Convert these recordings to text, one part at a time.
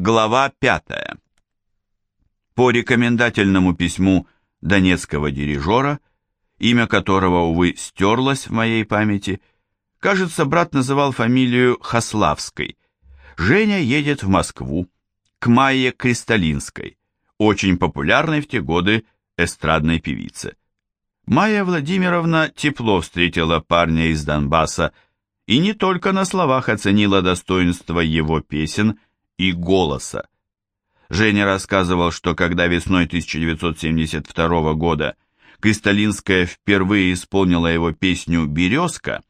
Глава 5. По рекомендательному письму донецкого дирижера, имя которого, увы, стерлось в моей памяти, кажется, брат называл фамилию Хаславской. Женя едет в Москву, к Майе Кристалинской, очень популярной в те годы эстрадной певице. Майя Владимировна тепло встретила парня из Донбасса и не только на словах оценила достоинство его песен и голоса. Женя рассказывал, что когда весной 1972 года Кристалинская впервые исполнила его песню «Березка»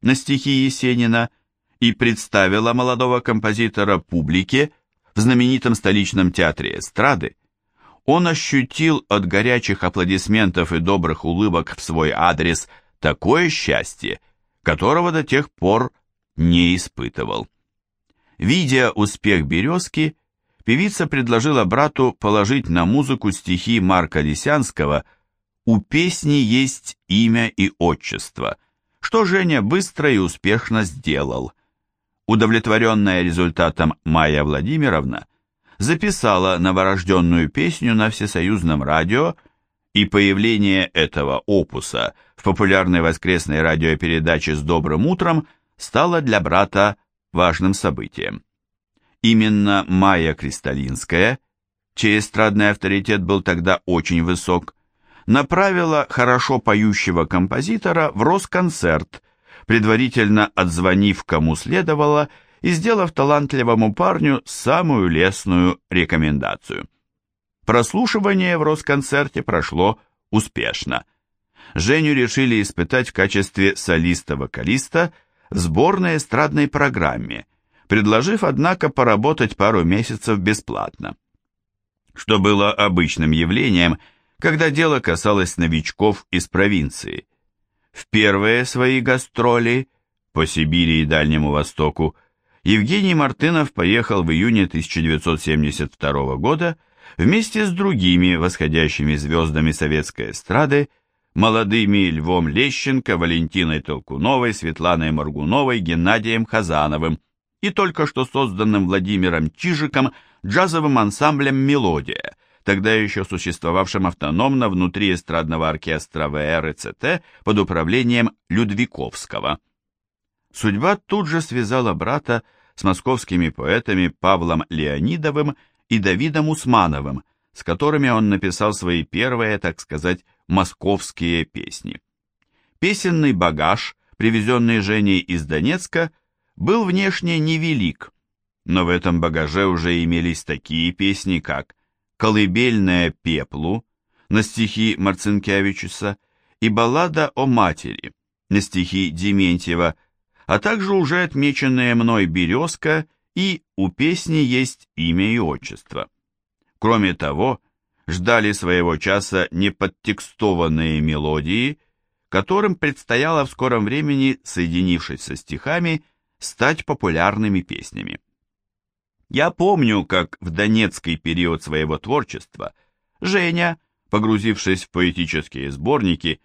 на стихи Есенина и представила молодого композитора публике в знаменитом столичном театре эстрады, он ощутил от горячих аплодисментов и добрых улыбок в свой адрес такое счастье, которого до тех пор не испытывал. Видя успех «Березки», певица предложила брату положить на музыку стихи Марка Лисянского «У песни есть имя и отчество», что Женя быстро и успешно сделал. Удовлетворенная результатом Майя Владимировна записала новорожденную песню на всесоюзном радио, и появление этого опуса в популярной воскресной радиопередаче «С добрым утром» стало для брата важным событием. Именно Майя Кристалинская, чей эстрадный авторитет был тогда очень высок, направила хорошо поющего композитора в Росконцерт, предварительно отзвонив кому следовало и сделав талантливому парню самую лестную рекомендацию. Прослушивание в Росконцерте прошло успешно. Женю решили испытать в качестве солиста-вокалиста сборной эстрадной программе, предложив, однако, поработать пару месяцев бесплатно. Что было обычным явлением, когда дело касалось новичков из провинции. В первые свои гастроли по Сибири и Дальнему Востоку Евгений Мартынов поехал в июне 1972 года вместе с другими восходящими звездами советской эстрады молодыми Львом Лещенко, Валентиной Толкуновой, Светланой Моргуновой, Геннадием Хазановым и только что созданным Владимиром Чижиком джазовым ансамблем «Мелодия», тогда еще существовавшим автономно внутри эстрадного оркестра ВР под управлением Людвиковского. Судьба тут же связала брата с московскими поэтами Павлом Леонидовым и Давидом Усмановым, с которыми он написал свои первые, так сказать, московские песни. Песенный багаж, привезенный Женей из Донецка, был внешне невелик, но в этом багаже уже имелись такие песни, как «Колыбельная пеплу» на стихи Марцинкевичуса и «Баллада о матери» на стихи Дементьева, а также уже отмеченные мной «Березка» и «У песни есть имя и отчество». Кроме того, ждали своего часа неподтекстованные мелодии, которым предстояло в скором времени, соединившись со стихами, стать популярными песнями. Я помню, как в донецкий период своего творчества Женя, погрузившись в поэтические сборники,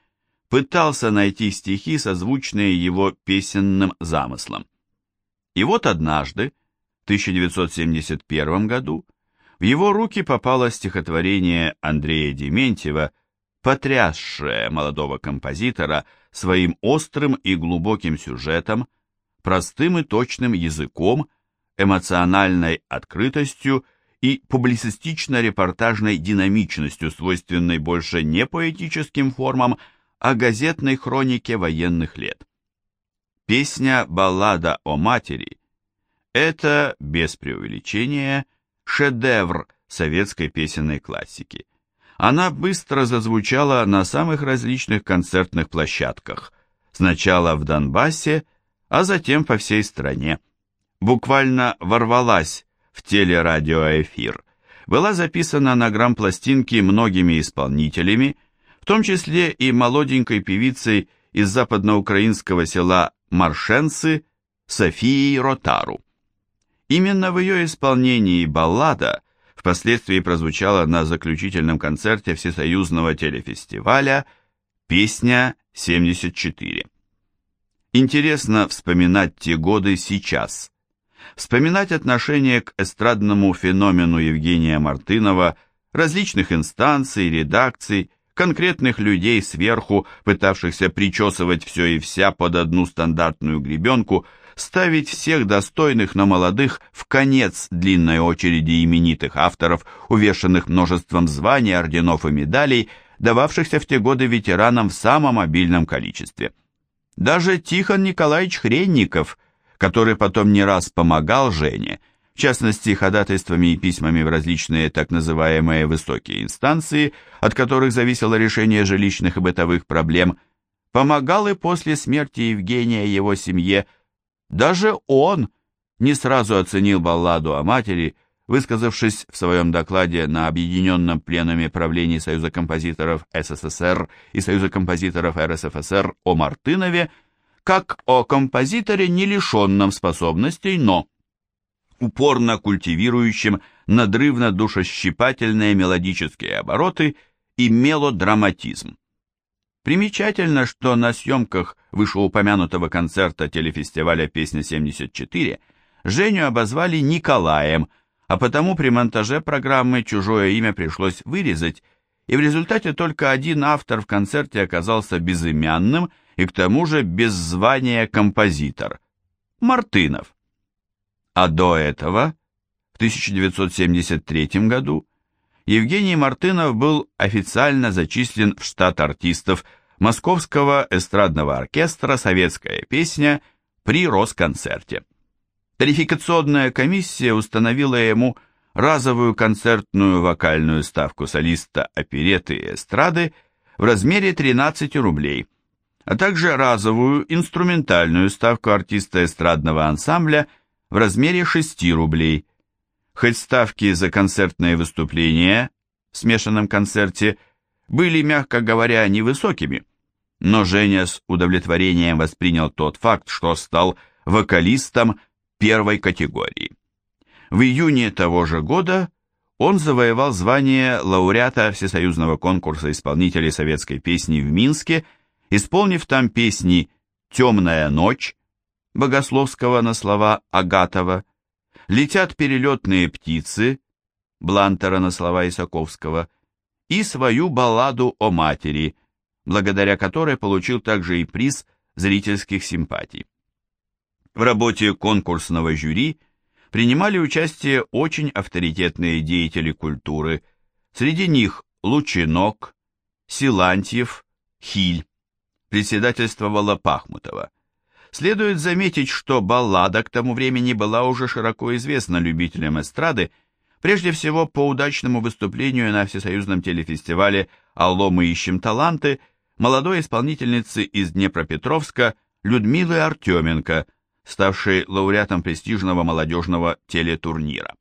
пытался найти стихи, созвучные его песенным замыслам. И вот однажды, в 1971 году, в его руки попало стихотворение Андрея Дементьева, потрясшее молодого композитора своим острым и глубоким сюжетом, простым и точным языком, эмоциональной открытостью и публицистично-репортажной динамичностью, свойственной больше не поэтическим формам, а газетной хронике военных лет. Песня «Баллада о матери» — это, без преувеличения, — шедевр советской песенной классики. Она быстро зазвучала на самых различных концертных площадках, сначала в Донбассе, а затем по всей стране. Буквально ворвалась в телерадиоэфир. Была записана на грамм-пластинке многими исполнителями, в том числе и молоденькой певицей из западноукраинского села Маршенцы Софией Ротару. Именно в ее исполнении баллада впоследствии прозвучала на заключительном концерте Всесоюзного телефестиваля «Песня 74». Интересно вспоминать те годы сейчас. вспоминать отношение к эстрадному феномену Евгения Мартынова различных инстанций, редакций, конкретных людей сверху, пытавшихся причесывать все и вся под одну стандартную гребенку, ставить всех достойных, но молодых в конец длинной очереди именитых авторов, увешанных множеством званий, орденов и медалей, дававшихся в те годы ветеранам в самом обильном количестве. Даже Тихон Николаевич Хренников, который потом не раз помогал Жене, в частности, ходатайствами и письмами в различные так называемые высокие инстанции, от которых зависело решение жилищных и бытовых проблем, помогал и после смерти Евгения его семье. Даже он не сразу оценил балладу о матери, высказавшись в своем докладе на Объединенном пленуме правлений Союза композиторов СССР и Союза композиторов РСФСР о Мартынове, как о композиторе, не лишенном способностей, но упорно культивирующим надрывно-душещипательные мелодические обороты и мелодраматизм. Примечательно, что на съемках вышеупомянутого концерта телефестиваля «Песня-74» Женю обозвали Николаем, а потому при монтаже программы чужое имя пришлось вырезать, и в результате только один автор в концерте оказался безымянным и к тому же без звания композитор – Мартынов. А до этого, в 1973 году, Евгений Мартынов был официально зачислен в штат артистов Московского эстрадного оркестра «Советская песня» при Росконцерте. Тарификационная комиссия установила ему разовую концертную вокальную ставку солиста опереты и эстрады в размере 13 рублей, а также разовую инструментальную ставку артиста эстрадного ансамбля – в размере 6 рублей. Хоть ставки за концертные выступления в смешанном концерте были, мягко говоря, невысокими, но Женя с удовлетворением воспринял тот факт, что стал вокалистом первой категории. В июне того же года он завоевал звание лауреата Всесоюзного конкурса исполнителей советской песни в Минске, исполнив там песни «Темная ночь», Богословского на слова Агатова, летят перелетные птицы, Блантера на слова Исаковского, и свою балладу о матери, благодаря которой получил также и приз зрительских симпатий. В работе конкурсного жюри принимали участие очень авторитетные деятели культуры, среди них Лучинок, Силантьев, Хиль, председательствовала Пахмутова. Следует заметить, что баллада к тому времени была уже широко известна любителям эстрады, прежде всего по удачному выступлению на всесоюзном телефестивале «Алло, мы ищем таланты» молодой исполнительницы из Днепропетровска Людмилы Артеменко, ставшей лауреатом престижного молодежного телетурнира.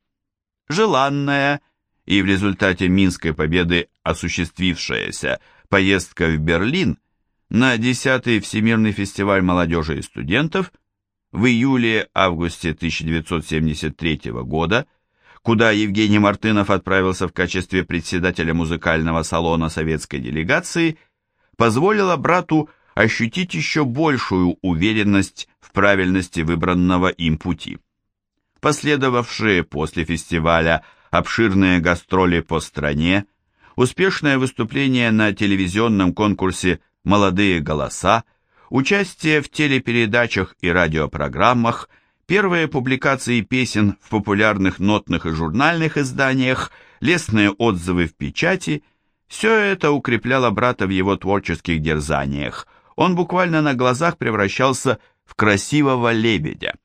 Желанная и в результате Минской победы осуществившаяся поездка в Берлин – на 10-й Всемирный фестиваль молодежи и студентов в июле-августе 1973 года, куда Евгений Мартынов отправился в качестве председателя музыкального салона советской делегации, позволила брату ощутить еще большую уверенность в правильности выбранного им пути. Последовавшие после фестиваля обширные гастроли по стране, успешное выступление на телевизионном конкурсе молодые голоса, участие в телепередачах и радиопрограммах, первые публикации песен в популярных нотных и журнальных изданиях, лестные отзывы в печати – все это укрепляло брата в его творческих дерзаниях. Он буквально на глазах превращался в красивого лебедя,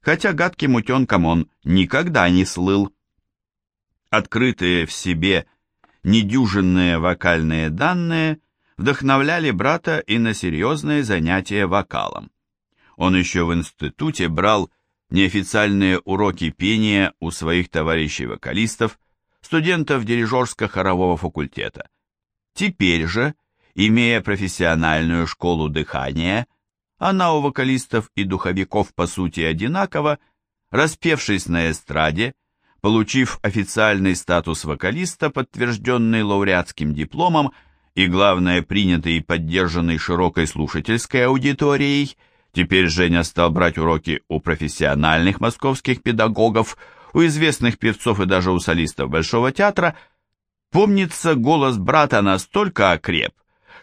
хотя гадким утенком он никогда не слыл. Открытые в себе недюжинные вокальные данные – вдохновляли брата и на серьезные занятия вокалом. Он еще в институте брал неофициальные уроки пения у своих товарищей-вокалистов, студентов дирижерско-хорового факультета. Теперь же, имея профессиональную школу дыхания, она у вокалистов и духовиков по сути одинаково, распевшись на эстраде, получив официальный статус вокалиста, подтвержденный лауреатским дипломом, и, главное, принятый и поддержанный широкой слушательской аудиторией, Теперь Женя стал брать уроки у профессиональных московских педагогов, у известных певцов и даже у солистов Большого театра. Помнится, голос брата настолько окреп,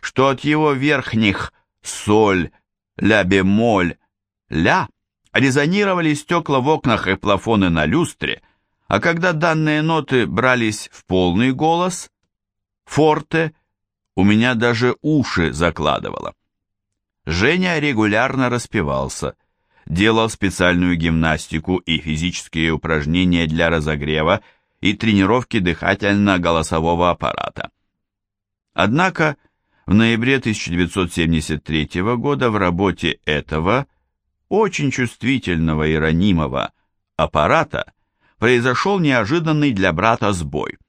что от его верхних соль, ля-бемоль, ля резонировали стекла в окнах и плафоны на люстре, а когда данные ноты брались в полный голос, форте, у меня даже уши закладывало. Женя регулярно распевался, делал специальную гимнастику и физические упражнения для разогрева и тренировки дыхательно-голосового аппарата. Однако в ноябре 1973 года в работе этого очень чувствительного и ранимого аппарата произошел неожиданный для брата сбой.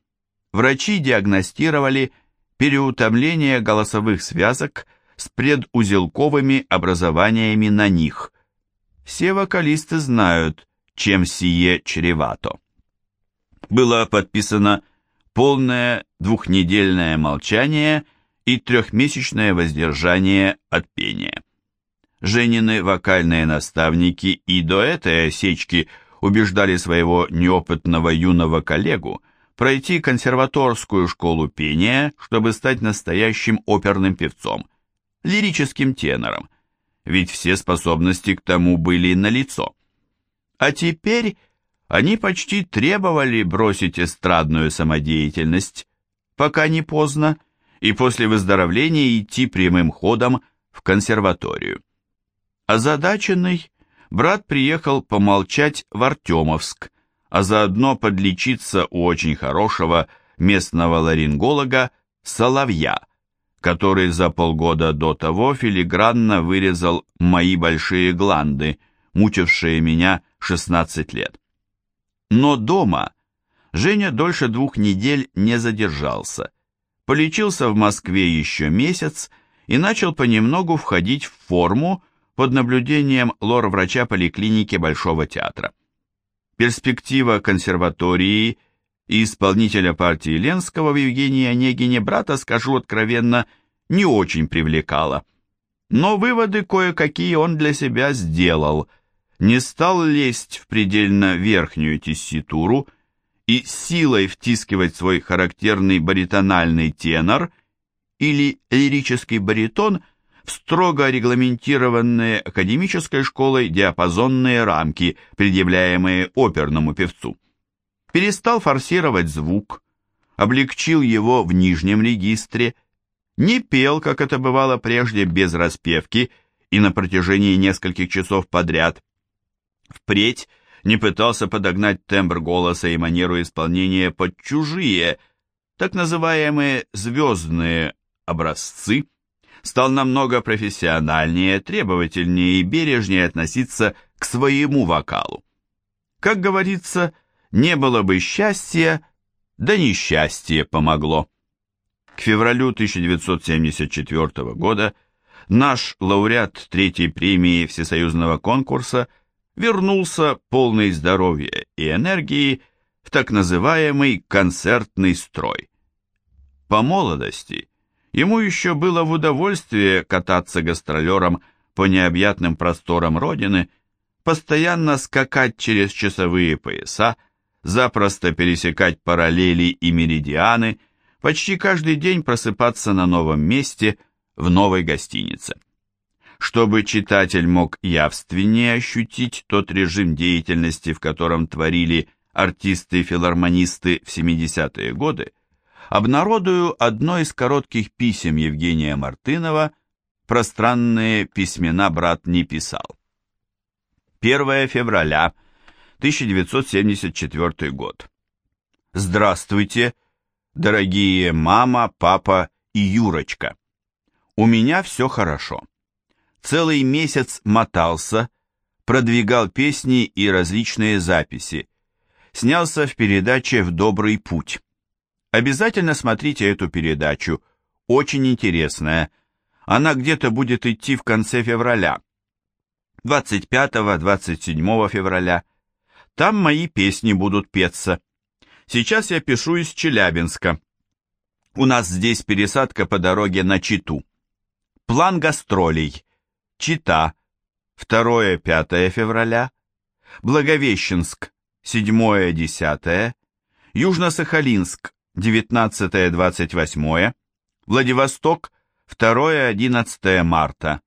Врачи диагностировали переутомление голосовых связок с предузелковыми образованиями на них. Все вокалисты знают, чем сие чревато. Было подписано полное двухнедельное молчание и трехмесячное воздержание от пения. Женины вокальные наставники и до этой осечки убеждали своего неопытного юного коллегу пройти консерваторскую школу пения, чтобы стать настоящим оперным певцом – лирическим тенором, ведь все способности к тому были налицо. А теперь они почти требовали бросить эстрадную самодеятельность, пока не поздно, и после выздоровления идти прямым ходом в консерваторию. Озадаченный, брат приехал помолчать в Артемовск, а заодно подлечиться у очень хорошего местного ларинголога Соловья, который за полгода до того филигранно вырезал мои большие гланды, мучившие меня 16 лет. Но дома Женя дольше двух недель не задержался, полечился в Москве еще месяц и начал понемногу входить в форму под наблюдением лор-врача поликлиники Большого театра. Перспектива консерватории – и исполнителя партии Ленского в Евгении Онегине брата, скажу откровенно, не очень привлекала. Но выводы кое-какие он для себя сделал, не стал лезть в предельно верхнюю тесситуру и силой втискивать свой характерный баритональный тенор или лирический баритон строго регламентированные академической школой диапазонные рамки, предъявляемые оперному певцу перестал форсировать звук, облегчил его в нижнем регистре, не пел, как это бывало прежде, без распевки и на протяжении нескольких часов подряд. Впредь не пытался подогнать тембр голоса и манеру исполнения под чужие, так называемые звездные образцы, стал намного профессиональнее, требовательнее и бережнее относиться к своему вокалу. Как говорится, не было бы счастья, да несчастье помогло. К февралю 1974 года наш лауреат третьей премии всесоюзного конкурса вернулся полный здоровья и энергии в так называемый концертный строй. По молодости ему еще было в удовольствие кататься гастролером по необъятным просторам Родины, постоянно скакать через часовые пояса, запросто пересекать параллели и меридианы, почти каждый день просыпаться на новом месте в новой гостинице. Чтобы читатель мог явственнее ощутить тот режим деятельности, в котором творили артисты-филармонисты в 70-е годы, обнародую одно из коротких писем Евгения Мартынова «Пространные письмена брат не писал». 1 февраля 1974 год. Здравствуйте, дорогие мама, папа и Юрочка. У меня все хорошо. Целый месяц мотался, продвигал песни и различные записи. Снялся в передаче «В добрый путь». Обязательно смотрите эту передачу, очень интересная. Она где-то будет идти в конце февраля. 25-27 февраля. Там мои песни будут петься. Сейчас я пишу из Челябинска. У нас здесь пересадка по дороге на Читу. План гастролей. Чита. 2-5 февраля, Благовещенск 7-10, Южно-Сахалинск 19-28, Владивосток 2-11 марта,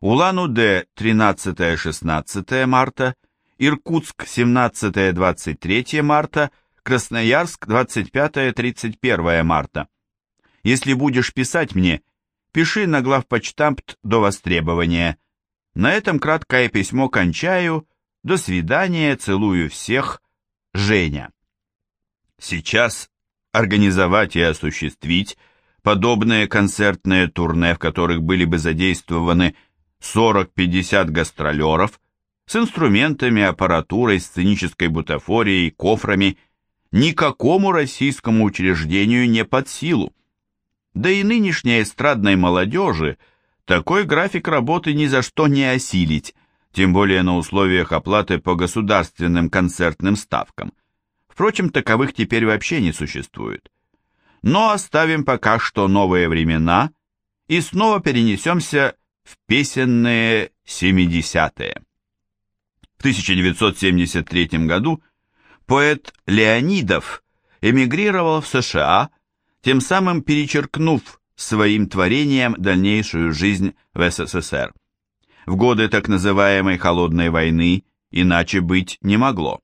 Улан-Удэ 13-16 марта, Иркутск 17-23 марта, Красноярск 25-31 марта. Если будешь писать мне, пиши на главпочтамт до востребования. На этом краткое письмо кончаю. До свидания, целую всех. Женя. Сейчас организовать и осуществить подобные концертные турне, в которых были бы задействованы 40-50 гастролеров с инструментами, аппаратурой, сценической бутафорией, кофрами, никакому российскому учреждению не под силу. Да и нынешней эстрадной молодежи такой график работы ни за что не осилить, тем более на условиях оплаты по государственным концертным ставкам. Впрочем, таковых теперь вообще не существует. Но оставим пока что новые времена и снова перенесемся в песенные 70-е. В 1973 году поэт Леонидов эмигрировал в США, тем самым перечеркнув своим творением дальнейшую жизнь в СССР. В годы так называемой «холодной войны» иначе быть не могло.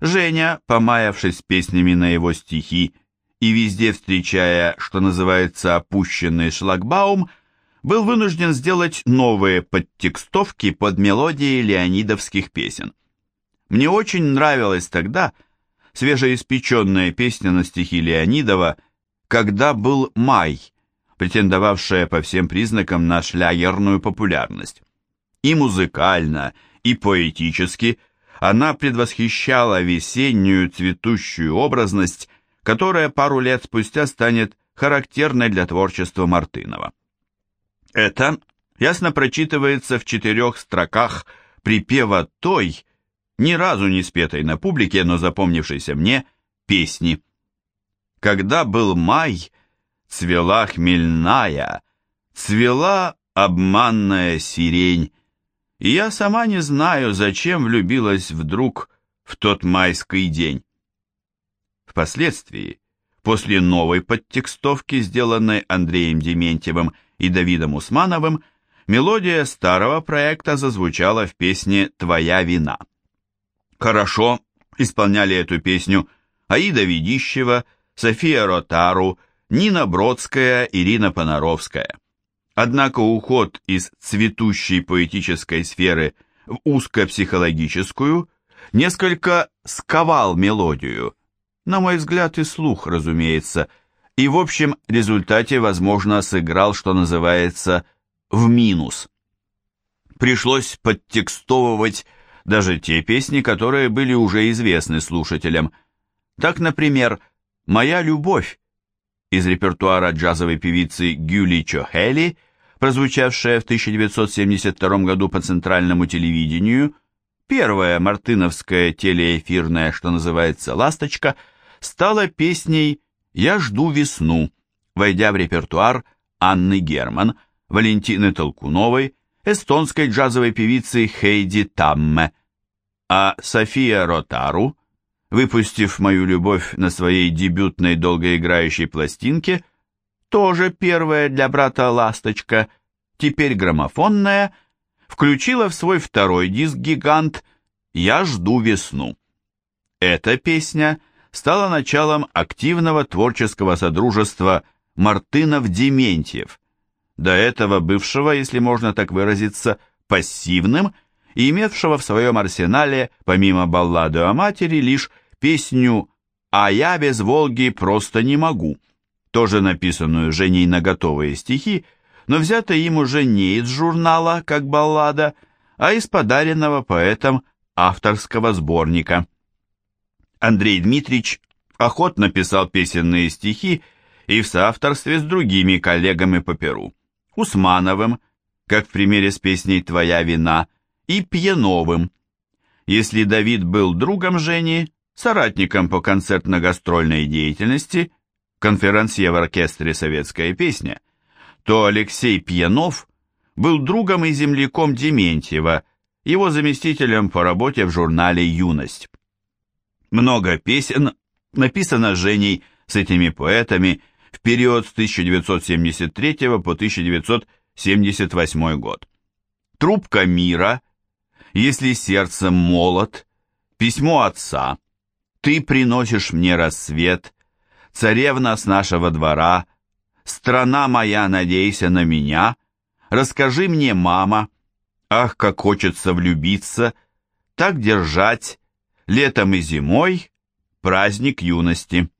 Женя, помаявшись песнями на его стихи и везде встречая, что называется, опущенный шлагбаум, был вынужден сделать новые подтекстовки под мелодии леонидовских песен. Мне очень нравилась тогда свежеиспеченная песня на стихи Леонидова «Когда был май», претендовавшая по всем признакам на шлягерную популярность. И музыкально, и поэтически она предвосхищала весеннюю цветущую образность, которая пару лет спустя станет характерной для творчества Мартынова. Это ясно прочитывается в четырех строках припева той, ни разу не спетой на публике, но запомнившейся мне, песни. Когда был май, цвела хмельная, цвела обманная сирень, и я сама не знаю, зачем влюбилась вдруг в тот майский день. Впоследствии, после новой подтекстовки, сделанной Андреем Дементьевым и Давидом Усмановым, мелодия старого проекта зазвучала в песне «Твоя вина». Хорошо исполняли эту песню Аида Ведищева, София Ротару, Нина Бродская, Ирина Понаровская. Однако уход из цветущей поэтической сферы в узкопсихологическую несколько сковал мелодию, на мой взгляд и слух, разумеется, и в общем результате, возможно, сыграл, что называется, в минус. Пришлось подтекстовывать даже те песни, которые были уже известны слушателям. Так, например, «Моя любовь» из репертуара джазовой певицы Гюли Чохели, прозвучавшая в 1972 году по центральному телевидению, первая мартыновская телеэфирная, что называется, «Ласточка», стала песней «Я жду весну», войдя в репертуар Анны Герман, Валентины Толкуновой, эстонской джазовой певицы Хейди Тамме, а София Ротару, выпустив «Мою любовь» на своей дебютной долгоиграющей пластинке, тоже первая для брата «Ласточка», теперь граммофонная, включила в свой второй диск «Гигант» «Я жду весну». Эта песня – стало началом активного творческого содружества Мартынов-Дементьев, до этого бывшего, если можно так выразиться, пассивным и имевшего в своем арсенале, помимо баллады о матери, лишь песню «А я без Волги просто не могу», тоже написанную Женей на готовые стихи, но взятая им уже не из журнала, как баллада, а из подаренного поэтом авторского сборника. Андрей Дмитриевич охотно писал песенные стихи и в соавторстве с другими коллегами по Перу. Усмановым, как в примере с песней «Твоя вина», и Пьяновым. Если Давид был другом Жени, соратником по концертно-гастрольной деятельности, конферансье в оркестре «Советская песня», то Алексей Пьянов был другом и земляком Дементьева, его заместителем по работе в журнале «Юность». Много песен написано Женей с этими поэтами в период с 1973 по 1978 год. «Трубка мира», «Если сердце молот», «Письмо отца», «Ты приносишь мне рассвет», «Царевна с нашего двора», «Страна моя, надейся на меня», «Расскажи мне, мама», «Ах, как хочется влюбиться», «Так держать», «Летом и зимой», «Праздник юности».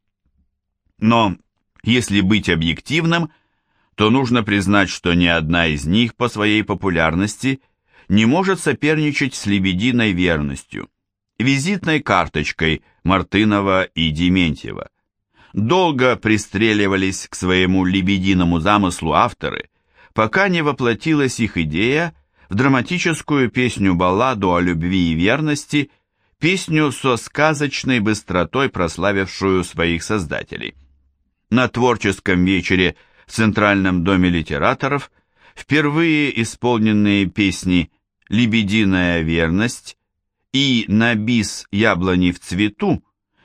Но если быть объективным, то нужно признать, что ни одна из них по своей популярности не может соперничать с «Лебединой верностью», визитной карточкой Мартынова и Дементьева. Долго пристреливались к своему лебединому замыслу авторы, пока не воплотилась их идея в драматическую песню-балладу о любви и верности, песню со сказочной быстротой прославившую своих создателей на творческом вечере в Центральном доме литераторов впервые исполненные песни «Лебединая верность» и «На бис яблони в цвету»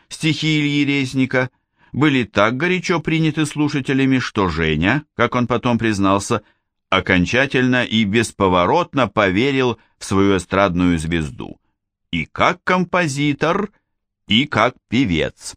стихи Ильи Резника были так горячо приняты слушателями, что Женя, как он потом признался, окончательно и бесповоротно поверил в свою эстрадную звезду и как композитор, и как певец.